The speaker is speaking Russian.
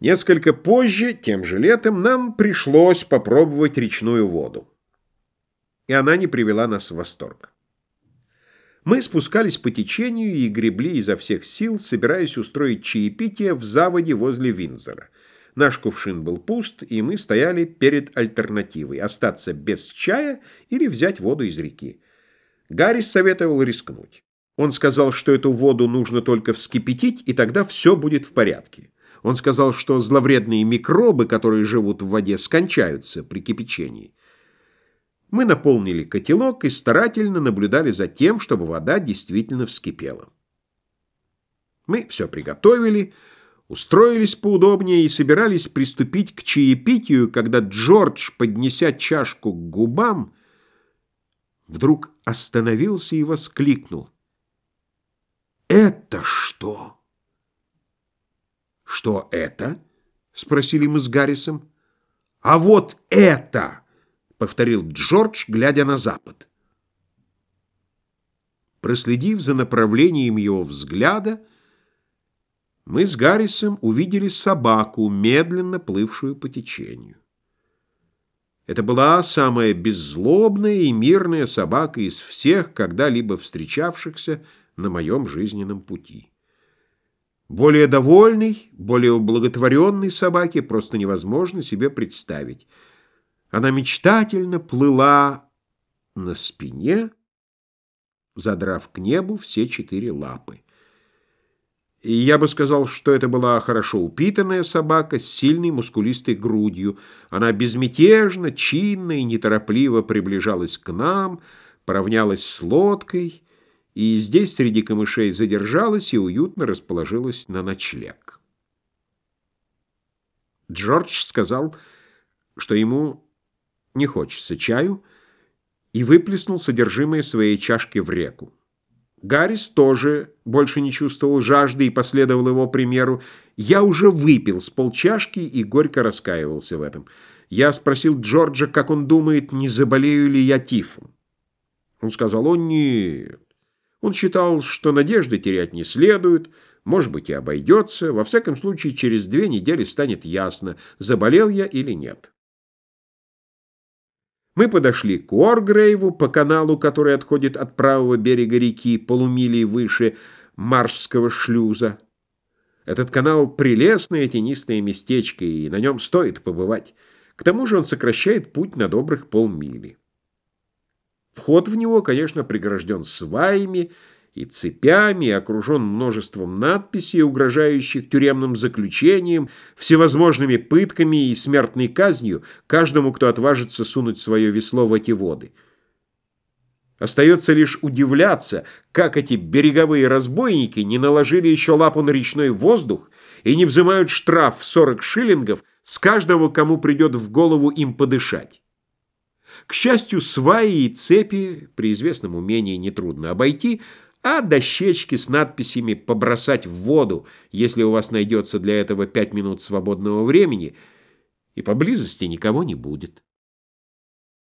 Несколько позже, тем же летом, нам пришлось попробовать речную воду. И она не привела нас в восторг. Мы спускались по течению и гребли изо всех сил, собираясь устроить чаепитие в заводе возле Винзора. Наш кувшин был пуст, и мы стояли перед альтернативой – остаться без чая или взять воду из реки. Гаррис советовал рискнуть. Он сказал, что эту воду нужно только вскипятить, и тогда все будет в порядке. Он сказал, что зловредные микробы, которые живут в воде, скончаются при кипячении. Мы наполнили котелок и старательно наблюдали за тем, чтобы вода действительно вскипела. Мы все приготовили, устроились поудобнее и собирались приступить к чаепитию, когда Джордж, поднеся чашку к губам, вдруг остановился и воскликнул. «Это что?» «Что это?» — спросили мы с Гаррисом. «А вот это!» — повторил Джордж, глядя на запад. Проследив за направлением его взгляда, мы с Гаррисом увидели собаку, медленно плывшую по течению. Это была самая беззлобная и мирная собака из всех, когда-либо встречавшихся на моем жизненном пути. Более довольной, более ублаготворенной собаке просто невозможно себе представить. Она мечтательно плыла на спине, задрав к небу все четыре лапы. И я бы сказал, что это была хорошо упитанная собака с сильной мускулистой грудью. Она безмятежно, чинно и неторопливо приближалась к нам, поравнялась с лодкой — и здесь среди камышей задержалась и уютно расположилась на ночлег. Джордж сказал, что ему не хочется чаю, и выплеснул содержимое своей чашки в реку. Гаррис тоже больше не чувствовал жажды и последовал его примеру. Я уже выпил с полчашки и горько раскаивался в этом. Я спросил Джорджа, как он думает, не заболею ли я тифом. Он сказал, о нет, он считал, что надежды терять не следует, может быть, и обойдется. Во всяком случае, через две недели станет ясно, заболел я или нет. Мы подошли к Уоргрейву по каналу, который отходит от правого берега реки полумили выше Маршского шлюза. Этот канал — прелестное тенистое местечко, и на нем стоит побывать. К тому же он сокращает путь на добрых полмили. Вход в него, конечно, прегражден сваями и цепями, окружен множеством надписей, угрожающих тюремным заключением, всевозможными пытками и смертной казнью каждому, кто отважится сунуть свое весло в эти воды. Остается лишь удивляться, как эти береговые разбойники не наложили еще лапу на речной воздух и не взимают штраф в 40 шиллингов с каждого, кому придет в голову им подышать. К счастью, сваи и цепи при известном умении нетрудно обойти, а дощечки с надписями «побросать в воду», если у вас найдется для этого пять минут свободного времени, и поблизости никого не будет.